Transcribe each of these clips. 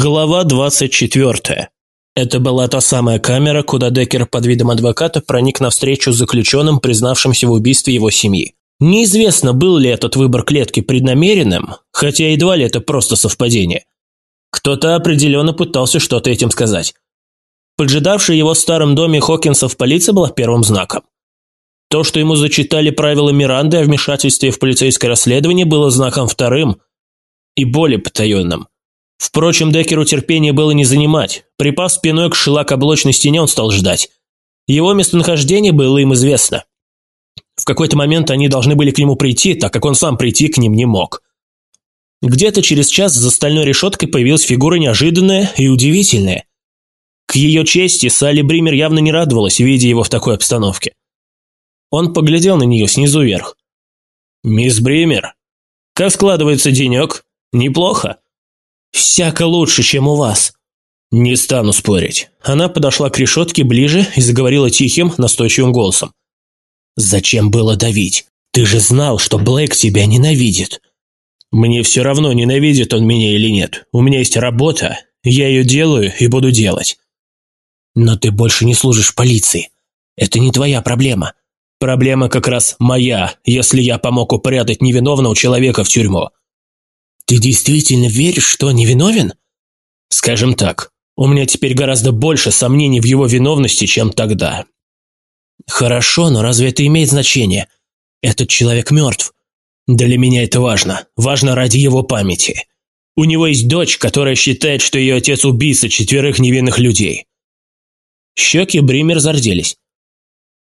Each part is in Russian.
Глава 24. Это была та самая камера, куда Деккер под видом адвоката проник навстречу заключенным, признавшимся в убийстве его семьи. Неизвестно, был ли этот выбор клетки преднамеренным, хотя едва ли это просто совпадение. Кто-то определенно пытался что-то этим сказать. Поджидавшая его в старом доме Хокинсов полиция была первым знаком. То, что ему зачитали правила Миранды о вмешательстве в полицейское расследование, было знаком вторым и более потаенным – Впрочем, Деккеру терпения было не занимать. Припав спиной к шелакоблочной стене, он стал ждать. Его местонахождение было им известно. В какой-то момент они должны были к нему прийти, так как он сам прийти к ним не мог. Где-то через час за стальной решеткой появилась фигура неожиданная и удивительная. К ее чести Салли Бример явно не радовалась, видя его в такой обстановке. Он поглядел на нее снизу вверх. «Мисс Бример, как складывается денек? Неплохо?» «Всяко лучше, чем у вас». «Не стану спорить». Она подошла к решетке ближе и заговорила тихим, настойчивым голосом. «Зачем было давить? Ты же знал, что Блейк тебя ненавидит». «Мне все равно, ненавидит он меня или нет. У меня есть работа, я ее делаю и буду делать». «Но ты больше не служишь полиции. Это не твоя проблема. Проблема как раз моя, если я помог упрятать невиновного человека в тюрьму. Ты действительно веришь, что невиновен? Скажем так, у меня теперь гораздо больше сомнений в его виновности, чем тогда. Хорошо, но разве это имеет значение? Этот человек мертв. Для меня это важно. Важно ради его памяти. У него есть дочь, которая считает, что ее отец убийца четверых невинных людей. Щеки Бример зарделись.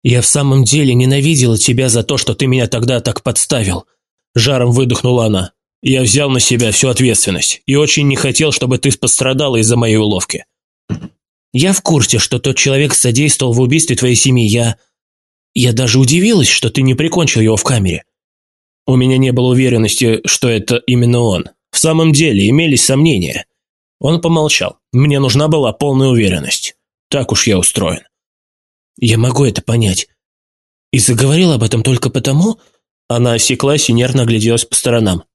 «Я в самом деле ненавидела тебя за то, что ты меня тогда так подставил», – жаром выдохнула она. Я взял на себя всю ответственность и очень не хотел, чтобы ты пострадала из-за моей уловки. Я в курсе, что тот человек содействовал в убийстве твоей семьи. Я... Я даже удивилась, что ты не прикончил его в камере. У меня не было уверенности, что это именно он. В самом деле, имелись сомнения. Он помолчал. Мне нужна была полная уверенность. Так уж я устроен. Я могу это понять. И заговорил об этом только потому... Она осеклась и нервно огляделась по сторонам.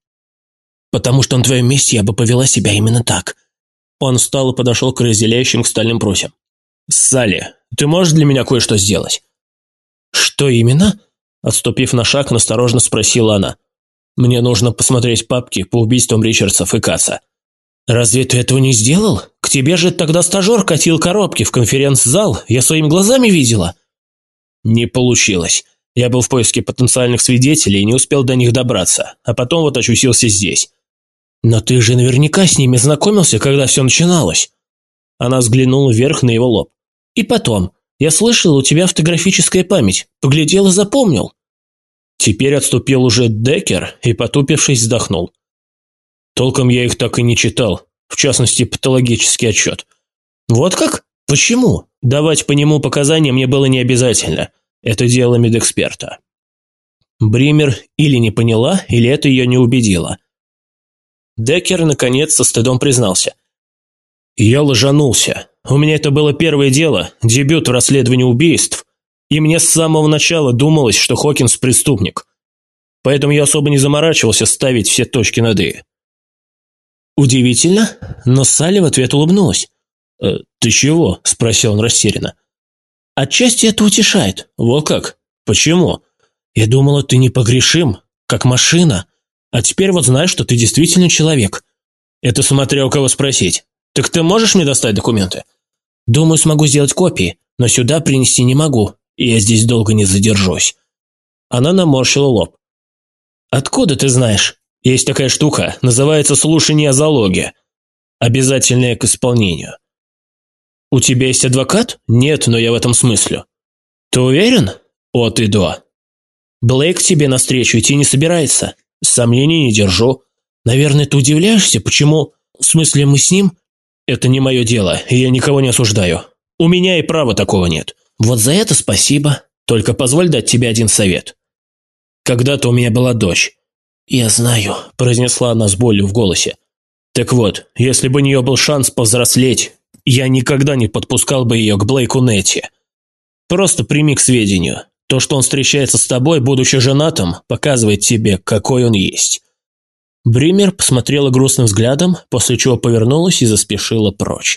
Потому что на твоем месте я бы повела себя именно так». Он встал и подошел к разделяющим к стальным просям. «Салли, ты можешь для меня кое-что сделать?» «Что именно?» Отступив на шаг, насторожно спросила она. «Мне нужно посмотреть папки по убийствам Ричардсов и Касса». «Разве ты этого не сделал? К тебе же тогда стажер катил коробки в конференц-зал, я своими глазами видела». «Не получилось. Я был в поиске потенциальных свидетелей и не успел до них добраться, а потом вот очутился здесь. «Но ты же наверняка с ними знакомился, когда все начиналось». Она взглянула вверх на его лоб. «И потом, я слышал, у тебя фотографическая память. Поглядел и запомнил». Теперь отступил уже Деккер и, потупившись, вздохнул. Толком я их так и не читал, в частности, патологический отчет. Вот как? Почему? Давать по нему показания мне было не обязательно. Это дело медэксперта. Бример или не поняла, или это ее не убедило. Деккер, наконец, со стыдом признался. «Я ложанулся. У меня это было первое дело, дебют в расследовании убийств, и мне с самого начала думалось, что Хокинс – преступник. Поэтому я особо не заморачивался ставить все точки над «и». Удивительно, но Салли в ответ улыбнулась. «Э, «Ты чего?» – спросил он растерянно. «Отчасти это утешает. Вот как? Почему? Я думала, ты непогрешим, как машина. А теперь вот знаешь, что ты действительно человек. Это смотря у кого спросить. Так ты можешь мне достать документы? Думаю, смогу сделать копии, но сюда принести не могу, и я здесь долго не задержусь. Она наморщила лоб. Откуда ты знаешь? Есть такая штука, называется слушание о залоге. Обязательное к исполнению. У тебя есть адвокат? Нет, но я в этом смысле. Ты уверен? От и до. Блейк тебе навстречу идти не собирается. Сомнений не держу. Наверное, ты удивляешься, почему... В смысле, мы с ним? Это не мое дело, я никого не осуждаю. У меня и права такого нет. Вот за это спасибо. Только позволь дать тебе один совет. Когда-то у меня была дочь. «Я знаю», – произнесла она с болью в голосе. «Так вот, если бы у нее был шанс повзрослеть, я никогда не подпускал бы ее к Блейку Нетти. Просто прими к сведению. То, что он встречается с тобой, будучи женатым, показывает тебе, какой он есть. Бример посмотрела грустным взглядом, после чего повернулась и заспешила прочь.